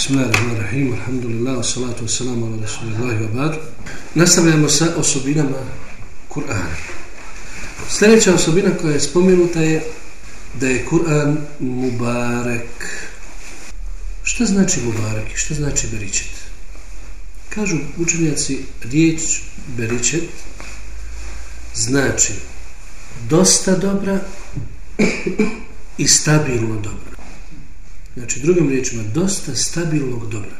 Bismillahirrahmanirrahim, alhamdulillah, salatu wassalamu ala rasulillahi wa ba'd. Nastavljamo sa osobinama Kur'ana. Sljedeća osobina koja je spomenuta je da je Kur'an mubarek. Šta znači mubarek i šta znači beričet? Kažu učenjaci, riječ beričet znači dosta dobra i stabilno dobra. Znači, drugim riječima, dosta stabilnog dobra.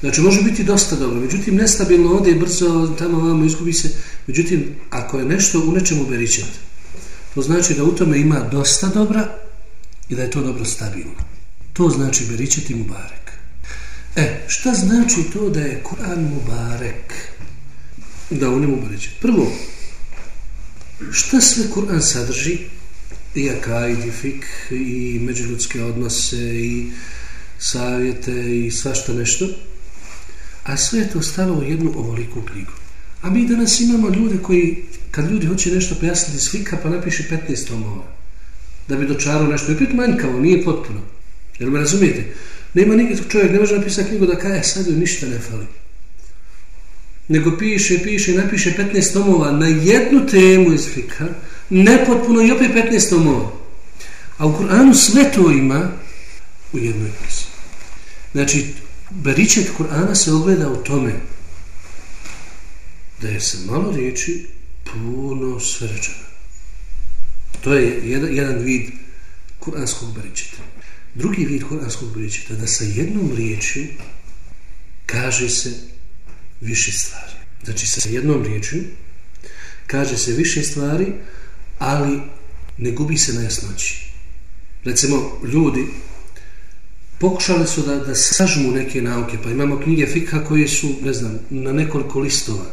Znači, može biti dosta dobro, međutim, nestabilno ode brzo, tamo vamo izgubi se. Međutim, ako je nešto u nečemu beričet, to znači da u tome ima dosta dobra i da je to dobro stabilno. To znači beričet i mubarek. E, šta znači to da je Kur'an mubarek? Da u njemu beričet. Prvo, šta sve Kur'an sadrži? I akajd, i fik, i međuljudske odnose, i savjete, i svašta nešto. A sve je to stalo u jednu ovoliku knjigu. A mi danas imamo ljude koji, kad ljudi hoće nešto pojasniti iz fika, pa napiše 15 tomova. Da bi dočarao nešto. I opet manjkavo, nije potpuno. Jel me razumijete? Nema nikad čovjek, ne može napisati knjigu da kaje, e, sad joj ništa ne fali. Nego piše, piše, napiše 15 tomova na jednu temu iz fika, nepotpuno i opet 15 tomova. A u Kur'anu sve to ima u jednoj knjizi. Znači, beričet Kur'ana se ogleda u tome da je se malo riječi puno srđana. To je jedan, jedan vid kuranskog beričeta. Drugi vid kuranskog beričeta da sa jednom riječju kaže se više stvari. Znači, sa jednom riječju kaže se više stvari, ali ne gubi se na jasnoći. Recimo, ljudi pokušali su da, da sažmu neke nauke, pa imamo knjige fikha koje su, ne znam, na nekoliko listova.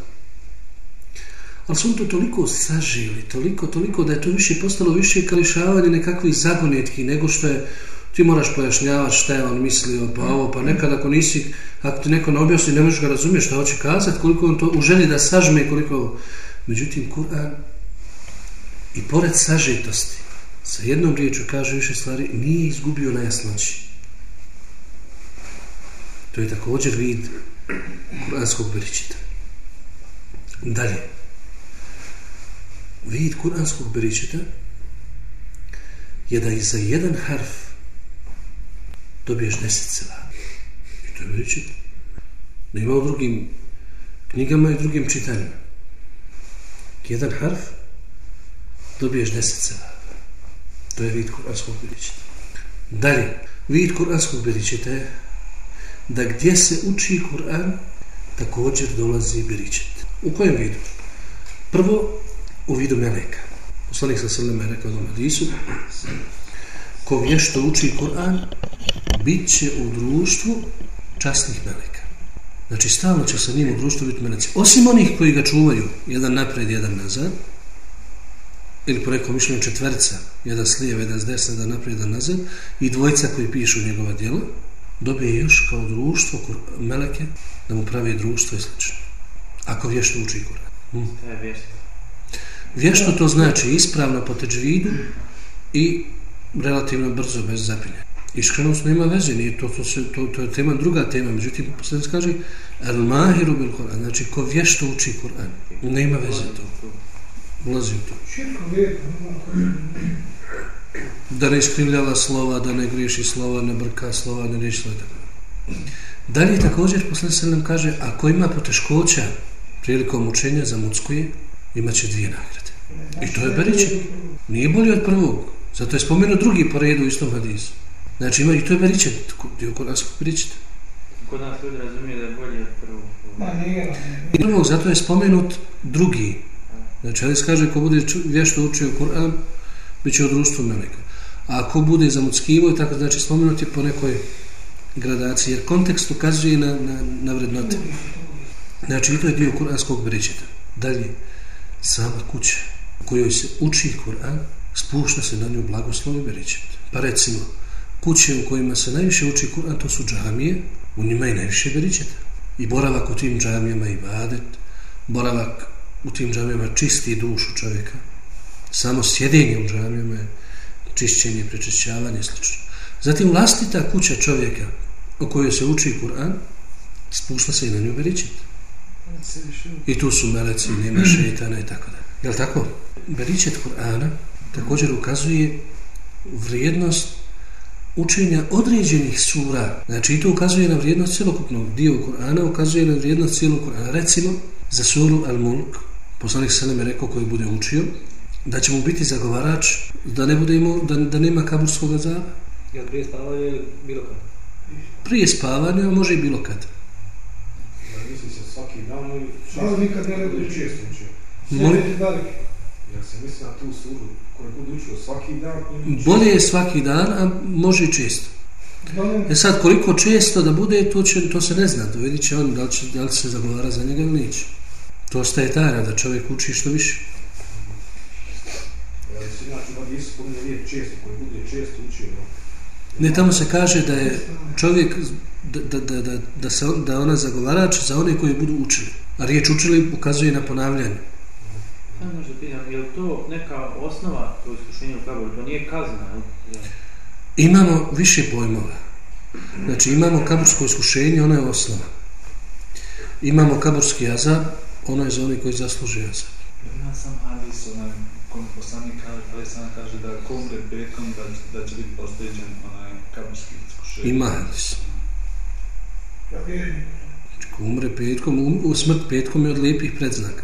Ali su to toliko sažili, toliko, toliko da je to više postalo više kališavanje nekakvih zagonetki nego što je ti moraš pojašnjavati šta je on mislio, pa ovo, pa nekad ako nisi, ako ti neko ne objasni, ne možeš ga razumjeti šta hoće kazati, koliko on to u želji da sažme, koliko... Međutim, Kur'an I pored sažetosti, sa jednom riječu kaže više stvari, nije izgubio na jasnoći. To je također vid kuranskog beričita. Dalje. Vid kuranskog beričita je da i za jedan harf dobiješ deset sela. I to je beričit. Ne ima u drugim knjigama i drugim čitanjima. Jedan harf dobiješ deset sevaba. To je vid kuranskog beričeta. Dalje, vid kuranskog beričeta je da gdje se uči Kur'an, također dolazi beričet. U kojem vidu? Prvo, u vidu meleka. Poslanik sa sredem je rekao na Hadisu, ko vješto uči Kur'an, bit će u društvu časnih meleka. Znači, stalno će sa njim u društvu biti meleci. Osim onih koji ga čuvaju, jedan napred, jedan nazad, ili po nekom mišljenju četverca, jedan s lijeve, jedan s desne, jedan naprijed, jedan nazad, i dvojca koji pišu njegova djela, dobije još kao društvo meleke da mu pravi društvo i slično. Ako vješto uči Kur'an. Hm. Vješto to znači ispravno po teđvidu i relativno brzo bez zapinja. Iskrenost nema veze, nije to, to, se, to, to je tema, druga tema, međutim, posljedno kaže, al mahiru bil Kur'an, znači ko vješto uči Kur'an, nema veze to ulazi u to. Da ne iskrivljava slova, da ne griješi slova, ne brka slova, ne riješi slova. Dalje također posle se nam kaže, ako ima poteškoća prilikom učenja za muckuje, imaće dvije nagrade. I to je beriče. Nije bolji od prvog. Zato je spomenuo drugi po redu u istom hadisu. Znači ima i to je beriče. Dio kod nas beriče. Kod nas ljudi razumije da je bolji od prvog. Prvog, zato je spomenut drugi Znači, ali kaže, ko bude vješto učio Kur'an, bit će u društvu meleka. A ako bude zamuckivo, i tako znači spomenuti po nekoj gradaciji, jer kontekst ukazuje na, na, na vrednote. Znači, to je dio kuranskog bričeta. Dalje, sama kuća u kojoj se uči Kur'an, spušta se na nju blagoslovi bričet. Pa recimo, kuće u kojima se najviše uči Kur'an, to su džamije, u njima i najviše bričeta. I boravak u tim džamijama i badet, boravak u tim džamijama čisti dušu čovjeka. Samo sjedinje u džamijama je čišćenje, prečišćavanje i sl. Zatim vlastita kuća čovjeka u kojoj se uči Kur'an, spušta se i na nju beričet. I tu su meleci, nema šeitana i tako da. Je li tako? Beričet Kur'ana također ukazuje vrijednost učenja određenih sura. Znači i to ukazuje na vrijednost cijelokupnog dio Kur'ana, ukazuje na vrijednost cijelog Kur'ana. Recimo, za suru Al-Mulk, poslanik Selem je rekao koji bude učio, da će mu biti zagovarač, da ne bude imao, da, da nema kaburskog azaba. Jel prije spavanja ili bilo kad? Prije spavanja, može i bilo kad. Ja misli se svaki dan Ali nikad ne bude često učio. Molim? Ja se mislim na tu suru koju budu učio svaki dan Bolje je svaki dan, a može i često. E sad, koliko često da bude, to, će, to se ne zna. To vidit će on da li, će, da li se zagovara za njega ili neće. To ostaje tajna da čovjek uči što više. No? Ne, tamo se kaže da je čovjek, da, da, da, da, se, da ona zagovarač za one koji budu učili. A riječ učili ukazuje na ponavljanje. Samo možda pitam, je li to neka osnova to iskušenje u kaboru? To nije kazna? Imamo više pojmova. Znači imamo kabursko iskušenje, ono je osnova. Imamo kaburski azab, ono je za one koji zasluže azab. Ima sam hadis, onaj, kom poslanik kaže, ali sam kaže da ko umre petkom, da, da će biti posteđen onaj kaburski iskušenje. Ima hadis. Ja vjerujem. Znači, ko umre petkom, um, u smrt petkom je od lijepih predznaka.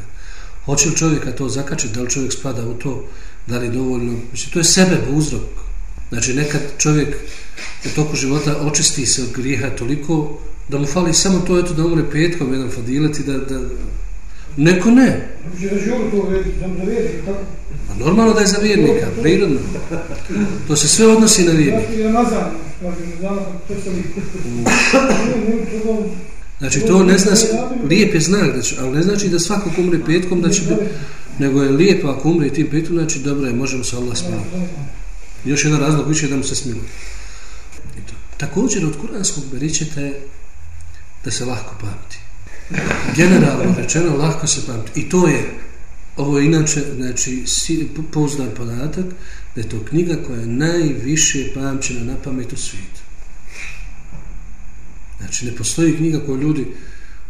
Hoće li čovjeka to zakačiti, da li čovjek spada u to, da li dovoljno, mislim, to je sebe uzrok. Znači, nekad čovjek u toku života očisti se od grijeha toliko, da mu fali samo to, eto, da umre petkom, jedan fadilet i da, da... Neko ne. Znači tako? Pa normalno da je za vjernika, prirodno. To se sve odnosi na vjernika. Znači to. Ne. Znači to ne zna, lijep je znak, će, ali ne znači da svako ko umre petkom da će biti, nego je lijepo ako umre tim petkom, znači dobro je, možemo se Allah smilovati. Još jedan razlog više je da mu se smiluje. I to. Također od kuranskog beričeta je da se lahko pamti. Generalno rečeno, lahko se pamti. I to je, ovo je inače, znači, si- pouzdan podatak, da je to knjiga koja je najviše pamćena na pamet u svijetu. Znači, ne postoji knjiga koju ljudi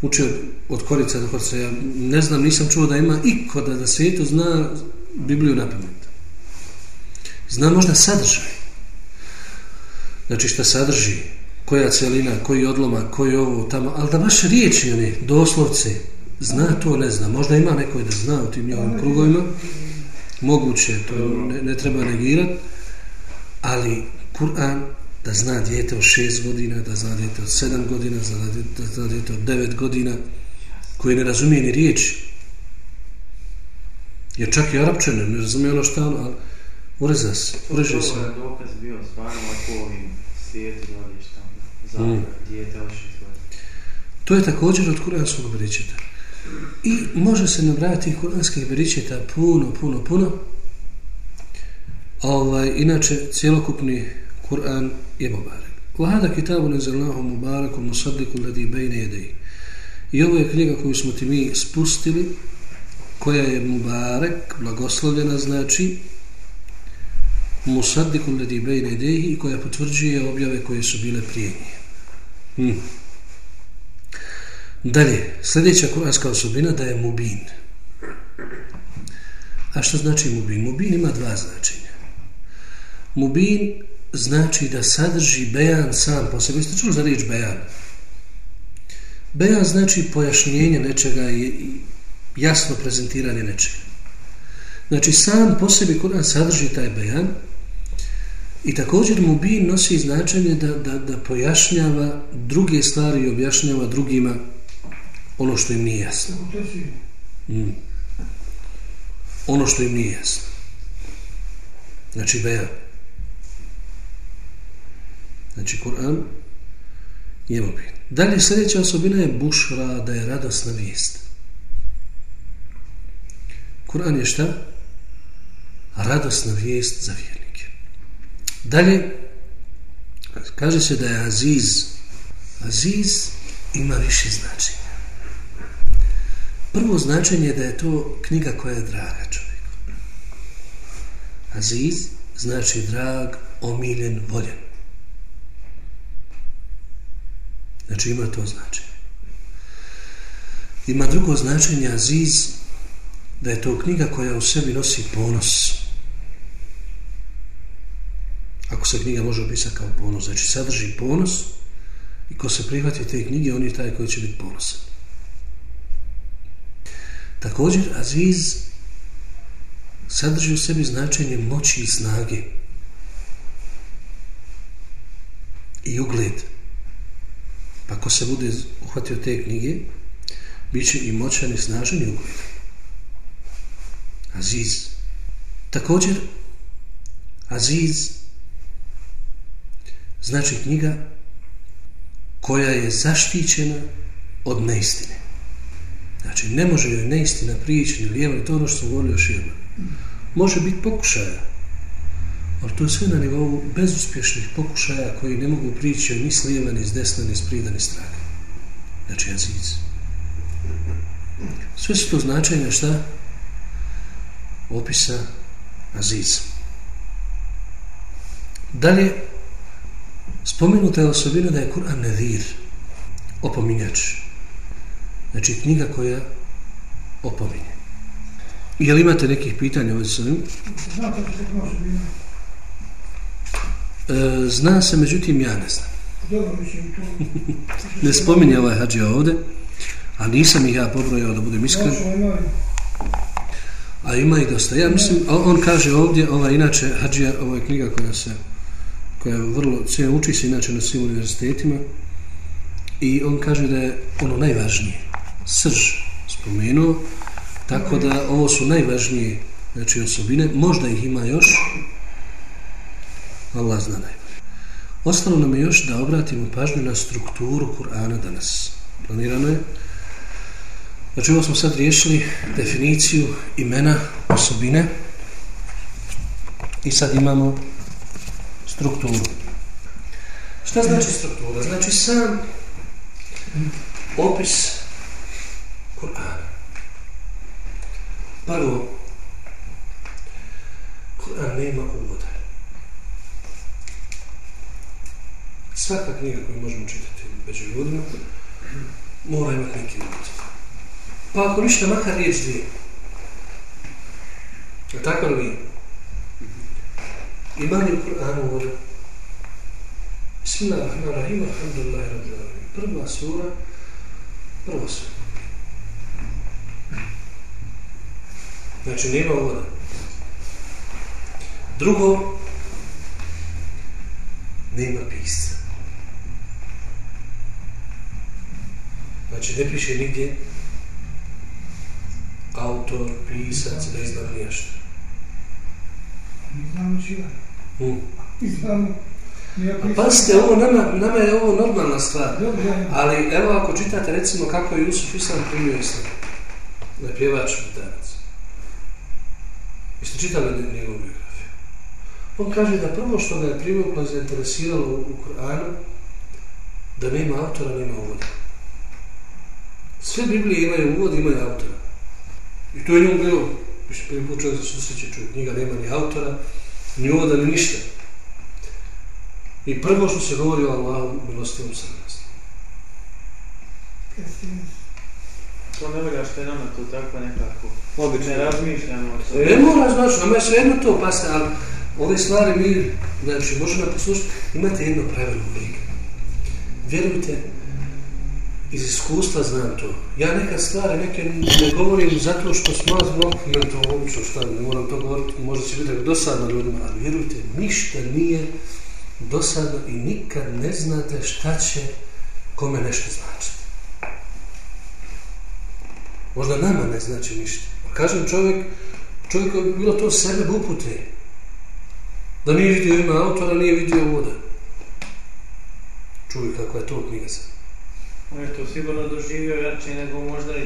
uče od, od korica do korica. Ja ne znam, nisam čuo da ima iko da na svijetu zna Bibliju na pamet. Zna možda sadržaj. Znači, šta sadrži, koja celina, koji odlomak, koji ovo tamo, ali da baš riječi, one, doslovce, zna to, ne zna. Možda ima neko da zna u tim njegovim krugovima, moguće, to ne, ne treba negirati, ali Kur'an da zna dijete od šest godina, da zna dijete od sedam godina, da zna dijete, dijete od devet godina, koji ne razumije ni riječi. Jer čak i arapčane ne razumije ono šta ono, ali ureza se, ureže se. To je dokaz bio stvarno ako ovim svijetu vodiš tamo za hmm. dijete To je također od kuranskog beričeta. I može se nabrati kuranskih beričeta puno, puno, puno. Ovaj, inače, cjelokupni Kur'an je mubarak. Vahada kitabu ne zelnahu mubarakom musadliku ladi bejne jedeji. I ovo je knjiga koju smo ti mi spustili, koja je mubarek, blagoslovljena znači, musaddikul ladi bejne dehi, koja potvrđuje objave koje su bile prije nje. Hmm. Dalje, sljedeća kuranska osobina da je mubin. A što znači mubin? Mubin ima dva značenja. Mubin znači da sadrži bejan sam po sebi. Ste čuli za riječ bejan? Bejan znači pojašnjenje nečega i i jasno prezentiranje nečega. Znači sam po sebi Kur'an sadrži taj bejan i također mubin nosi značenje da, da, da pojašnjava druge stvari i objašnjava drugima ono što im nije jasno. Mm. Ono što im nije jasno. Znači bejan. Znači Kur'an je mubin. Dalje sljedeća osobina je bušra, da je radosna vijest. Kur'an je šta? Radosna vijest za vjernike. Dalje, kaže se da je Aziz. Aziz ima više značenja. Prvo značenje je da je to knjiga koja je draga čovjeku. Aziz znači drag, omiljen, voljen. Znači ima to značenje. Ima drugo značenje Aziz, da je to knjiga koja u sebi nosi ponos. Ako se knjiga može opisati kao ponos, znači sadrži ponos i ko se prihvati te knjige, on je taj koji će biti ponosan. Također, Aziz sadrži u sebi značenje moći i snage i ugled. Pa ko se bude uhvatio te knjige, bit će i moćan i snažan i ugled. Aziz. Također, Aziz znači knjiga koja je zaštićena od neistine. Znači, ne može joj neistina prijeći ni lijevo, to ono što sam govorio još jedno. Može biti pokušaja, ali to je sve na nivou bezuspješnih pokušaja koji ne mogu prići ni s lijeva, ni s desna, ni s prida, ni s traga. Znači, aziz. Sve su to značenja šta? Opisa aziz. Dalje, spomenuta je osobina da je Kur'an nedir, opominjač. Znači, knjiga koja opominje. Je li imate nekih pitanja ovdje s ovim? Se. E, zna se, međutim, ja ne znam. Dobro. Ne spominje ovaj hađija ovdje, a nisam ih ja pobrojao da budem iskren. A ima i dosta. Ja mislim, on kaže ovdje, ova inače, hađija, ovo je knjiga koja se, koja je vrlo, sve uči se inače na svim univerzitetima, i on kaže da je ono najvažnije, srž spomenuo, tako da ovo su najvažnije znači, osobine, možda ih ima još, Allah zna najbolje. Ostalo nam je još da obratimo pažnju na strukturu Kur'ana danas. Planirano je. Znači, ovo smo sad riješili definiciju imena, osobine i sad imamo strukturu. Šta znači struktura? Znači sam opis Kur'ana. Prvo, Kur'an nema uvoda. Svaka knjiga koju možemo čitati među ljudima mora imati neki uvod. Pa ako ništa, makar riječ dvije. Je tako li nije? U Kur'anu uvod? Bismillahirrahmanirrahim, alhamdulillahi rabbil alamin. Prva sura, prva sura. Znači, nema voda. Drugo, nema pisca. Znači, ne piše nigdje autor, pisac, ne znam nije što. znam učivanje. Hmm. Mi znamo. A pasite, ovo nama, nama je ovo normalna stvar. Ali evo ako čitate recimo kako je Jusuf Islam primio Islam. Da je pjevač gitarac. Jeste čitali njegovu biografiju? On kaže da prvo što ga je privuklo i zainteresiralo u Koranu, da nema autora, nema uvoda. Sve Biblije imaju uvod, imaju autora. I to je njom bilo, više prvi put čovjek se susreće, čovjek knjiga nema ni autora, ni uvoda, ni ništa. I prvo što se govori o Allahu, milostivom srnosti. To ne volja što je nama to tako nekako. Obično ne razmišljamo. Ne mora, znaš, nama je sve jedno to pasne, ali ove stvari mi, znači, možemo poslušati, imate jedno pravilo uvijek. Vjerujte, iz iskustva znam to. Ja neka stvari, neke ne govorim zato što smazno, oh, men to obično šta, ne moram to govoriti, možda će biti dosadno ljudima, ali vjerujte, ništa nije dosadno i nikad ne znate šta će kome nešto značiti. Možda nama ne znači ništa. A kažem čovjek, čovjek je bilo to sebe upute. Da nije vidio ima autora, nije vidio voda. Čuj kako je to knjiga sad. On je to sigurno doživio jače nego možda i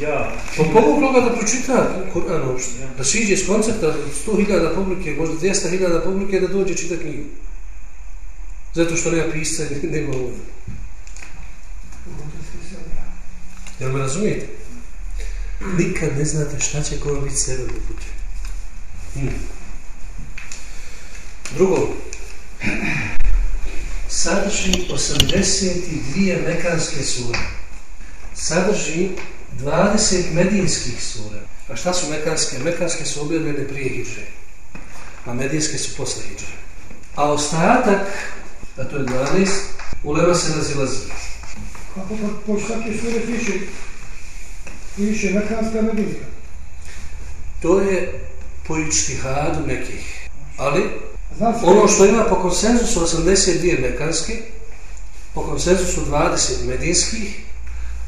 ja. Pa pomoglo ga da pročita Kur'an uopšte. Da se iđe s koncerta 100.000 publike, možda 200.000 publike da dođe čita knjigu. Zato što nema pisca nego ovdje. Jel me razumijete? Nikad ne znate šta će kome biti sebe uputio. Hmm. Drugo, sadrži 82 mekanske sure. Sadrži 20 medijskih sura. A šta su mekanske? Mekanske su objavljene prije hijđe. A medijske su posle hijđe. A ostatak, a to je 12, ulema se razilazi. Kako pa po svake sure piše, piše mekanska medijska. To je po ičtihadu nekih. Ali ono što ima po konsenzusu 82 mekanske, po konsenzusu 20 medijskih,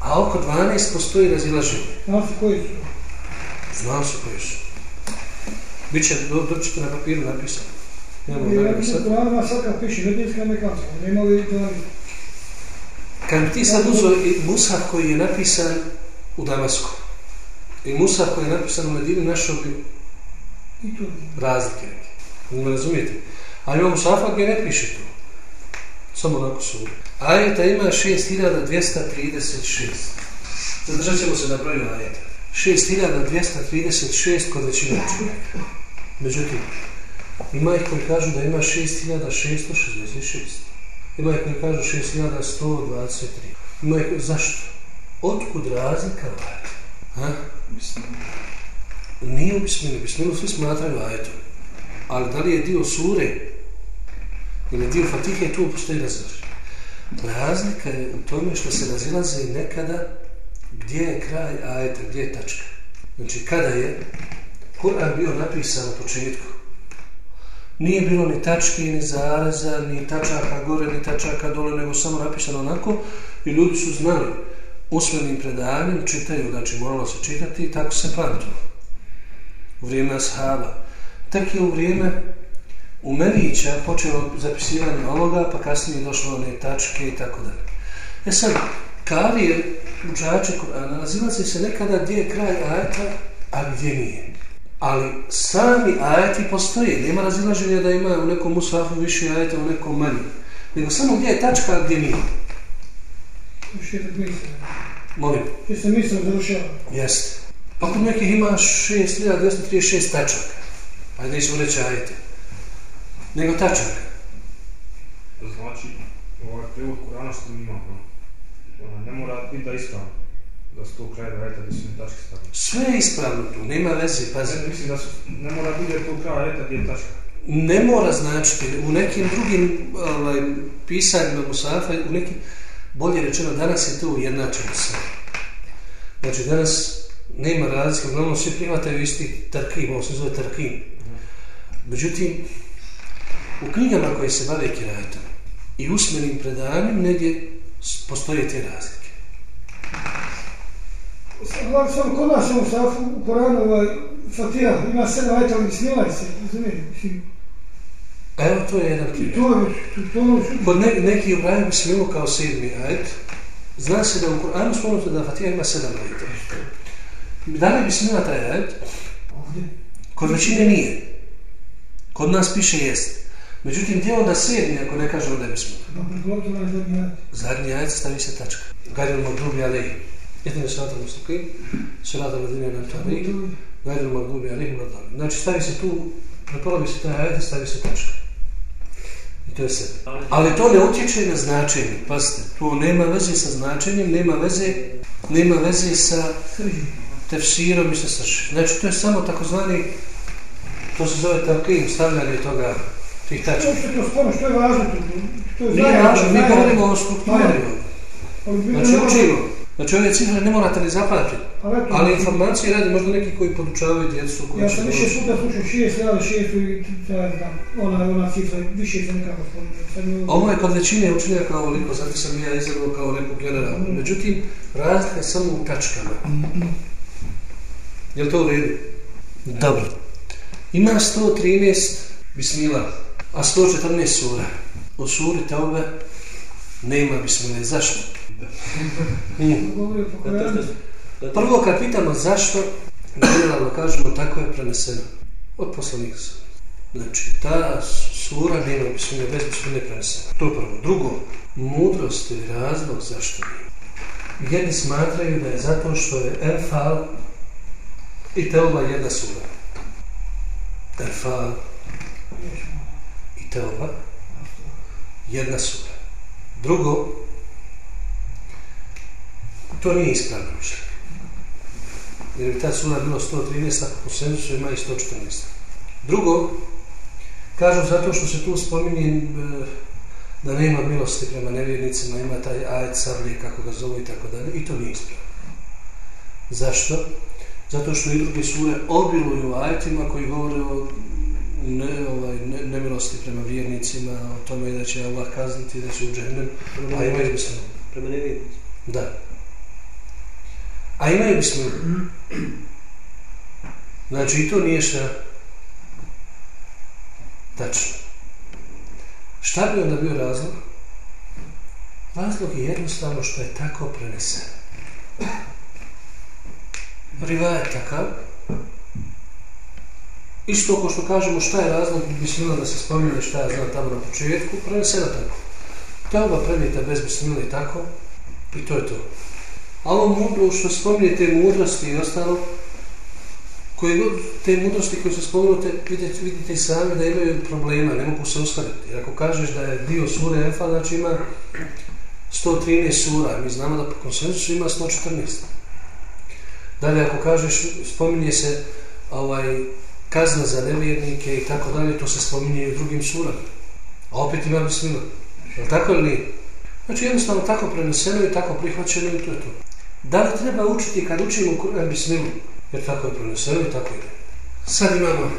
a oko 12 postoji razilaženje. zna se koji su. Znam se koji su. Biće, do, doćete na papiru napisano. Nemamo I da ja mislim, napisati. Kur'anima svaka piše medijska mekanska. Nema li to Kad ti sad Musaf koji je napisan u Damasku i Musaf koji je napisan u Medini, našao bi i to. razlike neke. Ne razumijete? Ali imamo Musafa gdje ne piše to. Samo onako sura. Ajeta ima 6236. Zadržat ćemo se na broju ajeta. 6236 kod većine učenjaka. Međutim, ima ih koji kažu da ima 6666. Ima ih koji kažu 6123. Ima ih koji... Zašto? Otkud razlika u ajetu? Ha? Mislim, Nije u bisminu. Bisminu svi smatraju ajetom. Ali da li je dio sure ili dio fatihe, tu postoji razilaženje. Razlika je u tome što se razilaze nekada gdje je kraj ajeta, gdje je tačka. Znači, kada je Kur'an bio napisan u početku, nije bilo ni tačke, ni zareza, ni tačaka gore, ni tačaka dole, nego samo napisano onako i ljudi su znali usmenim predavanjem, čitaju, znači moralo se čitati i tako se pamtilo. U vrijeme ashaba. Tek je u vrijeme Umerića počelo zapisivanje ovoga, pa kasnije je došlo one tačke i tako dalje. E sad, karije učače Kur'ana nazilaze se nekada gdje je kraj ajeta, a gdje nije. Ali sami ajeti postoje. Nema razilaženja da ima u nekom musafu više ajeta, u nekom manje. Nego samo gdje je tačka, a gdje nije. Molim. Gdje se misle završava. Jeste. Pa kod nekih ima 6236 tačaka. Ajde nećemo reći ajete. Nego tačaka. Znači, ovaj prijevod Kurana što mi imamo, ona ne mora biti da ispravno. Da su to kraj da ajeta gdje su tačke stavljene. Sve je ispravno tu, nema veze, pazi. Ne, mislim da su, ne mora biti da je to kraj ajeta gdje je tačka. Ne mora značiti, u nekim drugim ovaj, pisanjima Musafa, u nekim, bolje rečeno, danas je to ujednačeno sve. Znači, danas nema razlike, uglavnom svi prihvataju isti tarkim, ovo se zove tarkim. Međutim, u knjigama koje se bave kirajetom i usmenim predanjem, negdje postoje te razlike. Sam, sam kod nas u Safu, u Koranu, ovaj, Fatiha, ima sedam ajta, ali smilaj se, razumije, mislim, Evo, to je jedan primjer. to je, to, što... Kod ne, neki ubrajaju bismilu kao sedmi ajet. Zna se da u Kur'anu spomenuto da Fatiha ima sedam ajeta. Da li je bismila taj ajet? Ovdje, Kod većine nije. Kod nas piše jest. Međutim, gdje je onda sedmi ako ne kaže onda je bismila? pa predložila je zadnji ajet stavi se tačka. Gajdel magdubi alehi. Jedine srata mustakim, srata ladine nam tari, gajdel magdubi alehi ladali. Znači stavi se tu, prepolovi se taj ajet i stavi se tačka. I to je sedmi. Ali to ne utječe na značenje, pazite, to nema veze sa značenjem, nema veze, nema veze sa Tefsirom i sa srži. Znači, to je samo takozvani, to se zove talqim, stavljanje toga, tih To tačaka. što je to sporo, što je važno? To je Nije važno, mi govorimo o strukturi. Ali bilo Znači, učimo. Znači, ove cifre ne morate ni zapamtiti. Ali eto, Ali informacije radi možda neki koji podučavaju djecu. Koji Ja sam više puta slušao šest, ja šest i taj znam, ona, ona cifra, više sam nekako spomenuo. Ovo- je kod većine učenjaka ovoliko, zato sam ja izgledao kao neku generalnu. Međutim, razlika je samo u tačkama. Je li to u redu? Dobro. Ima 113 bismila, a 114 sura. U suri Taube nema bismile. Zašto? Mm. Prvo kad pitamo zašto, generalno kažemo tako je preneseno od poslanika sa. Znači, ta sura nema bismine, bez bismine prenesena. To je prvo. Drugo, mudrost je razlog zašto nije. Jedni smatraju da je zato što je Enfal i Teoba jedna sura. Enfal i Teoba jedna sura. Drugo, to nije ispravno učenje. Jer bi ta sura bila 113, a konsenzusu ima i 114. Drugo, kažu zato što se tu spominje e, da nema milosti prema nevjernicima, ima taj ajet sablje, kako ga zove i tako dalje, i to nije ispravno. Zašto? Zato što i druge sure obiluju ajetima koji govore o ne, ovaj, ne, nemilosti prema vjernicima, o tome da će Allah kazniti, da će u džahnem, a imaju bismo. Prema nevjernicima. Da. A imaju bismo. Znači, i to nije šta tačno. Šta bi onda bio razlog? Razlog je jednostavno što je tako preneseno rivajet takav. Isto ako što kažemo šta je razlog bismila da se spominje šta je znam tamo na početku, prenesena tako. To je ova bez bismila i tako, i to je to. A ovo mudro što spominje te mudrosti i ostalo, koje god te mudrosti koje se spominute, vidite, vidite sami da imaju problema, ne mogu se uskladiti. Jer ako kažeš da je dio sure Enfa, znači ima 113 sura, mi znamo da po konsensusu ima 114. Dalje, ako kažeš, spominje se ovaj, kazna za nevjernike i tako dalje, to se spominje i u drugim surama. A opet ima bismila. Je tako ili nije? Znači jednostavno tako preneseno i tako prihvaćeno i to je to. Da li treba učiti kad učimo Kur'an bismilu? Jer tako je preneseno i tako ide. Sad imamo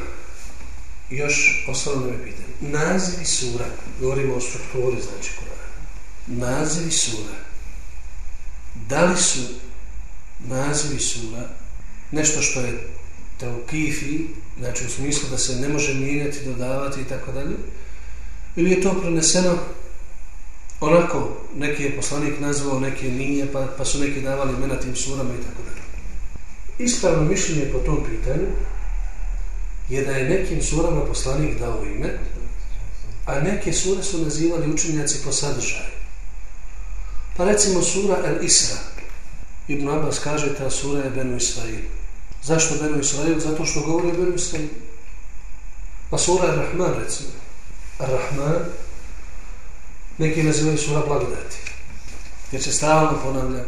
još ostalo da me pitan. Nazivi sura, govorimo o strukturi znači Kur'ana. Nazivi sura. Da li su nazivi sura nešto što je taukifi, znači u smislu da se ne može mijenjati, dodavati i tako dalje, ili je to preneseno onako, neki je poslanik nazvao, neki nije, pa, pa su neki davali imena tim surama i tako dalje. Ispravno mišljenje po tom pitanju je da je nekim surama poslanik dao ime, a neke sure su nazivali učenjaci po sadržaju. Pa recimo sura El Isra, Ibn Abbas kaže ta sura je Benu Israil. Zašto Benu Israil? Zato što govori o Benu Israil. Pa sura je Rahman, recimo. Rahman, neki nazivaju sura blagodati. Jer se stalno ponavlja,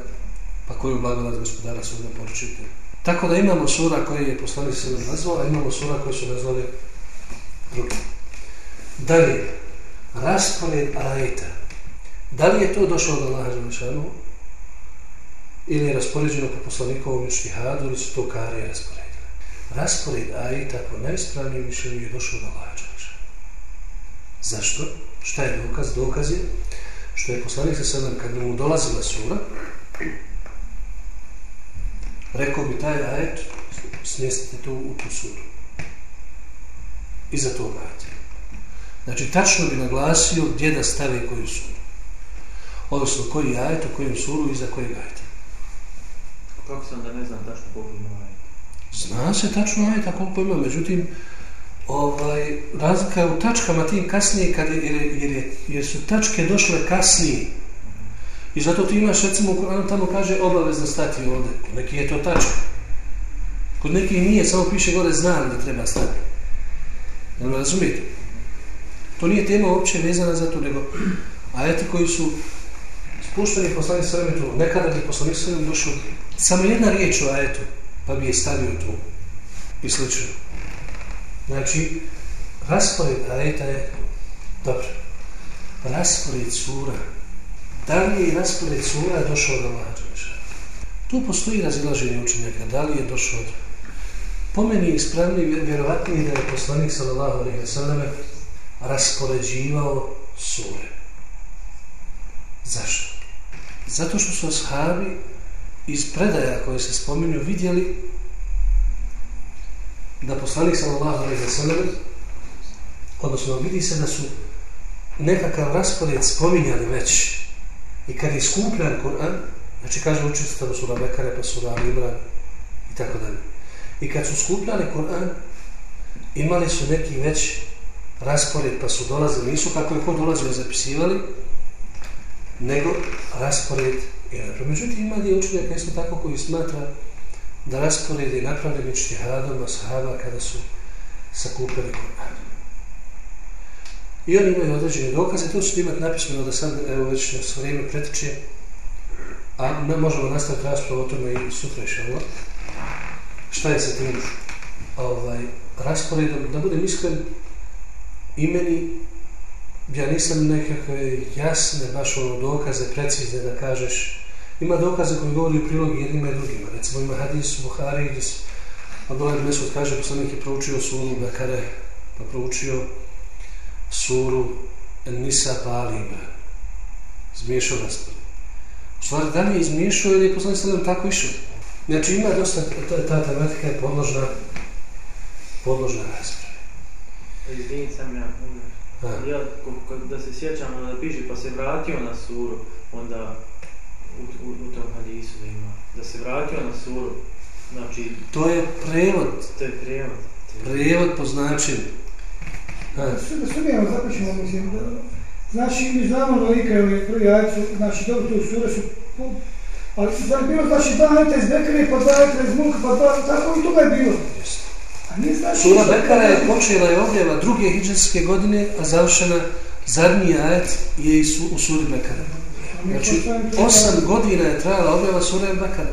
pa koju blagodat gospodara suda poručite. Tako da imamo sura koje je poslanik se nazvao, a imamo sura koje su nazvali drugi. Dalje, raspored ajeta. Da li je to došlo do Allaha Đelešanu? Ili je raspoređeno po poslanikovom štihadu ili su to kare rasporedile. Raspored ajita po najispravnijem mišljenju je došao do lađača. Zašto? Šta je dokaz? Dokaz je što je poslanik sa sedam kad mu dolazila sura rekao bi taj ajet smjestite to u tu suru. Iza tog ajeta. Znači, tačno bi naglasio gdje da stavi koju suru. Odnosno, koji ajet, u kojem suru, iza kojeg ajeta. Kako sam da ne znam tačno koliko ima ajeta? Zna se tačno ajeta koliko ima, međutim, ovaj, razlika je u tačkama tim kasnije, kad je, jer, jer, je, jer su tačke došle kasnije. I zato ti imaš, recimo, u Koranu tamo kaže obavezno stati ovdje. Kod neki je to tačka. Kod neki nije, samo piše gore znam da treba stati. Jel razumijete? To nije tema uopće vezana za to, nego ajeti koji su spušteni poslani sveme tu. Nekada bi poslani sveme došao samo jedna riječ o ajetu, pa bi je stavio tu i slično. Znači, raspored ajeta je dobro. Raspored sura. Da li je raspored sura došao do Lađeša? Tu postoji razilaženje učenjaka. Da li je došao do... Po meni je ispravni, vjerovatniji da je poslanik sallallahu alaihi wa sallam raspoređivao sure. Zašto? Zato što su ashabi iz predaja koje se spominju vidjeli da poslanik sallallahu alejhi ve sellem odnosno vidi se da su nekakav raspored spominjali već i kad je skupljan Kur'an znači kaže učiti tamo sura Bekare pa sura Imran i tako dalje. I kad su skupljali Kur'an imali su neki već raspored pa su dolazili nisu kako je ko dolazio zapisivali nego raspored Jer, međutim, ima dio učenjaka isto tako koji smatra da raspored je napravljen štihadom ashaba kada su sakupili Kur'an. I oni imaju određene dokaze, to ću imati napisano da sad, evo već s vrijeme pretiče, a ne možemo nastaviti raspravu o tome i sutra još ovo. Šta je sa tim ovaj, rasporedom? Da budem iskren, i meni, ja nisam nekakve jasne, baš ono dokaze, precizne da kažeš, ima dokaze koji govori u prilog jednima i drugima. Recimo ima hadis u Buhari gdje se Abdullah ibn Mesud kaže, poslanik je proučio suru Bekare, pa proučio suru Nisa Palima. Zmiješao raspored. U stvari, da li je izmiješao ili je poslanik sallam tako išao? Znači, ima dosta, ta, ta tematika je podložna, podložna rasprave. Izvijem sam ja, ja da se sjećam, ono da piše pa se vratio na suru, onda u, u, u tom hadisu da ima, da se vratio na suru, znači, To je prevod, to je prijevod. To je- prevod po značenju. A, Sve da sumijemo, započnemo, mislim, da, znači, mi znamo da ove prvi ajcu, znači, dobro, tu sure su, ali da je bilo, znači, dva ajta iz Bekare, pa dva ajta iz Muka, pa dva, tako i toga je bilo. jeste. Znači... Sura Bekara je počela je objava druge hijđarske godine, a završena zadnji ajet je i su, u suri Bekara. Znači, osam godina je trajala objava sura Bekara.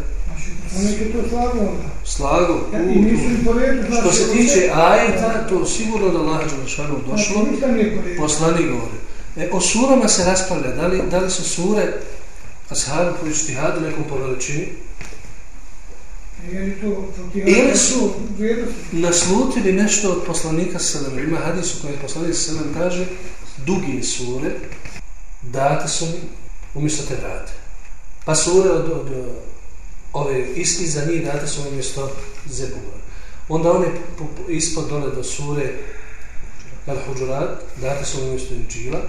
To slago onda. Slago, Ja, I nisu im po redu, znači... Što se tiče ajeta, to sigurno da Allah Đelešanu došlo, Znači, redu. poslani govori. E, o surama se raspravlja, da li, da li su sure ashabi po ištihadu nekom po veličini. Ili su- naslutili nešto od poslanika sallam. Ima hadis u kojem poslanik sallam kaže dugi sure date su mi umjesto te vrate. Pa sure od, od, ove isti za njih date su umjesto zebura. Onda one ispod dole do sure al huđurat date su umjesto inđila,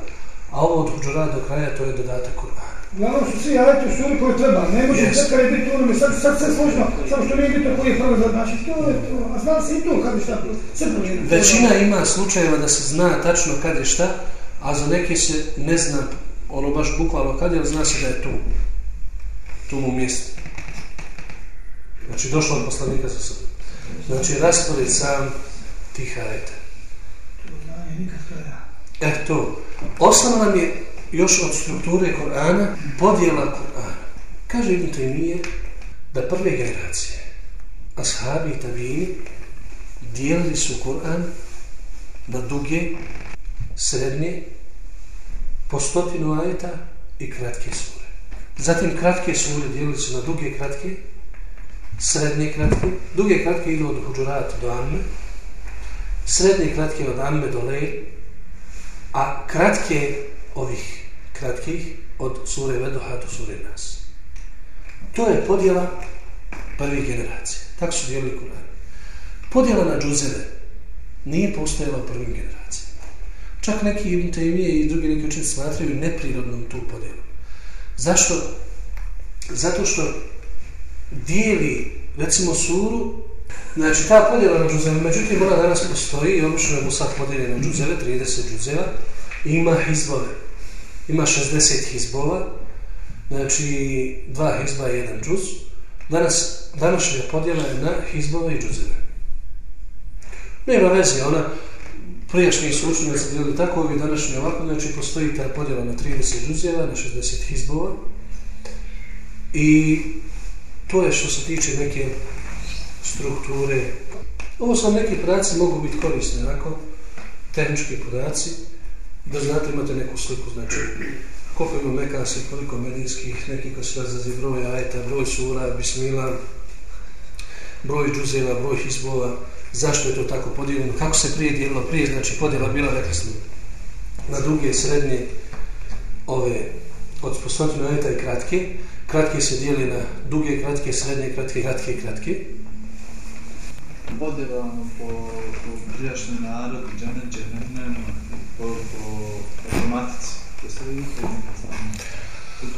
a ovo od huđurat do kraja to je dodatak Kur'ana. Uglavnom su svi ajati u suri koje treba. Ne može Jest. Bekare biti u onome, sad, sad sve složno, samo što nije bitno koji je prvo za znači, to je to. A zna se i to kad je šta, sve promijenio. Većina ima slučajeva da se zna tačno kad je šta, a za neke se ne zna ono baš bukvalno kad je, ali zna se da je tu. Tu mu mjesto. Znači, došlo od poslanika za sobom. Znači, raspored sam tih ajeta. To znanje nikad kraja. E to, osnova nam je još od strukture Korana podjela Korana. Kaže Ibn Taymiye da prve generacije, ashabi i tabini, dijelili su Koran na duge, srednje, po stotinu ajeta i kratke sure. Zatim kratke sure dijelili su na duge, kratke, srednje, kratke. Duge, kratke idu od Huđurata do Amme, srednje, kratke od Amme do Lej, a kratke ovih kratkih od sure Vedoha do sure Nas. To je podjela prvih generacija. Tako su dijelili Kur'an. Podjela na džuzeve nije postojala u prvim generacijama. Čak neki Ibn Taymiye i drugi neki učenici smatraju neprirodnom tu podjelu. Zašto? Zato što dijeli, recimo, suru, znači ta podjela na džuzeve, međutim ona danas postoji i obično je Musaf podijeljen na džuzeve, 30 džuzeva, i ima hizbove. Ima 60 hizbova, znači dva hizba i jedan džuz. Danas, današnja podjela je na hizbove i džuzeve. Nema veze, ona prijašnji su učenjaci bili tako, ovi današnji ovako, znači postoji ta podjela na 30 džuzeva, na 60 hizbova. I to je što se tiče neke strukture. Ovo su neki podaci mogu biti korisni, onako, tehnički podaci, da znate imate neku sliku, znači koliko ima mekasi, koliko medijskih, neki ko se razlazi broj ajeta, broj sura, bismila, broj džuzeva, broj hizbova, zašto je to tako podijeljeno, kako se prije dijelilo, prije, znači podjela bila, rekli smo, na druge, srednje, ove, od stotinu ajeta i kratke, kratke se dijeli na duge, kratke, srednje, kratke, kratke i kratke, Podjelano po, po prijašnji narod, džene, džehennem, po, po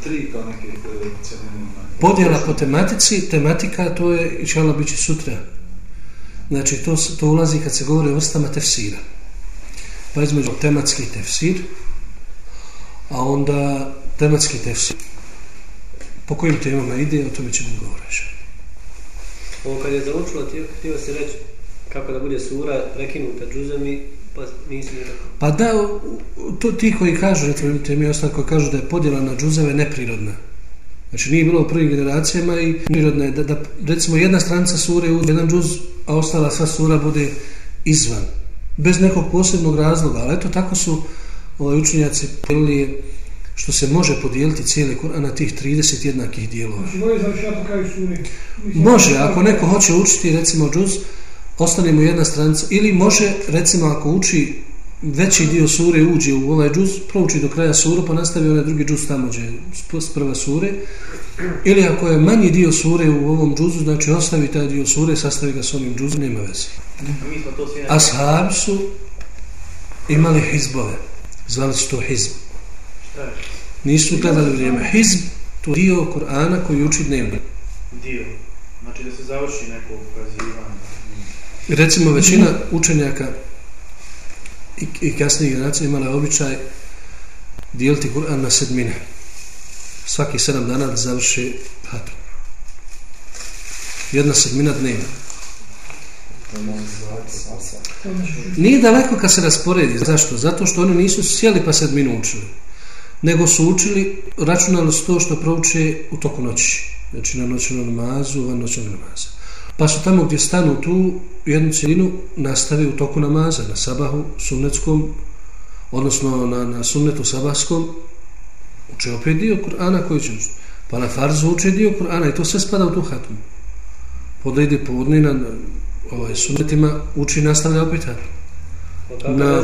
tri kao neke. Podjela po tematici, tematika to je išala bit će sutra. Znači to, to ulazi kad se govori o vrstama tefsira. Pa između tematski tefsir, a onda tematski tefsir. Po kojim temama ide, o tome ćemo govoriti. Ovo kad je zaočilo, htio, htio se reći kako da bude sura prekinuta džuzami, Pa. Pa da, to ti koji kažu, recimo te mi ostali koji kažu da je podjela na džuzeve neprirodna. Znači nije bilo u prvim generacijama i prirodna je da, da recimo jedna stranica sure u jedan džuz, a ostala sva sura bude izvan. Bez nekog posebnog razloga, ali eto tako su ovaj, učenjaci podijelili što se može podijeliti cijeli Kur'an na tih 30 jednakih dijelova. Znači, Može, ako neko hoće učiti recimo džuz, ostane mu jedna stranica. Ili može, recimo, ako uči veći dio sure uđe u ovaj džuz, prouči do kraja suru, pa nastavi onaj drugi džuz tamo gdje s prve sure. Ili ako je manji dio sure u ovom džuzu, znači ostavi taj dio sure, sastavi ga s ovim džuzom, nema veze. Ashab su imali hizbove, zvali su to hizb. Nisu gledali vrijeme. Hizb, to dio Kur'ana koji uči dnevno. Dio. Znači da se završi neko ukazivanje. Recimo većina učenjaka i, i kasnije generacije imala je običaj dijeliti Kur'an na sedmine. Svaki sedam dana da završi hatom. Jedna sedmina dnevna. Nije daleko kad se rasporedi. Zašto? Zato što oni nisu sjeli pa sedminu učili. Nego su učili, računali su to što prouče u toku noći. Znači na noćnom namazu, van noćnog namaza. Pa su tamo gdje stanu tu jednu cijelinu nastavi u toku namaza, na sabahu sunnetskom, odnosno na, na sunnetu sabahskom, uče opet dio Kur'ana koji će učiti. Pa na farzu uče dio Kur'ana i to sve spada u tu hatmu. Podle ide podne na, ovaj, sunnetima, uči i nastavlja opet hatmu. Na ne